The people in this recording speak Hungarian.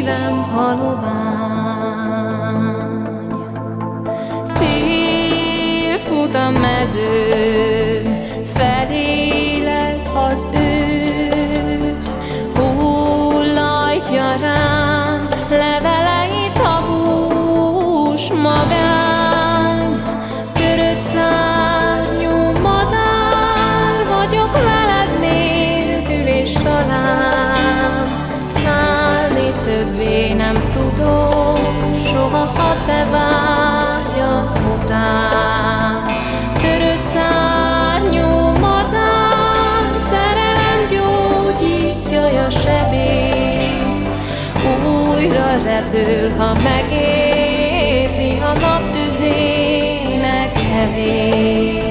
szívem halovány. Szél fut a mezőn, felélek az ősz, nem tudok, soha a te vágyat után. Törött szárnyú madár, szerelem gyógyítja a sebét, újra repül, ha megérzi a nap tüzének hevét.